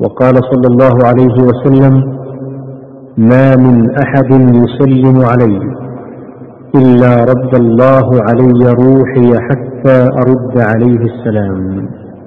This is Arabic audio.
وقال صلى الله عليه وسلم ما من أحد يسلم علي إلا رد الله علي روحي حتى أرد عليه السلام.